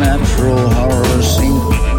supernatural horror scene.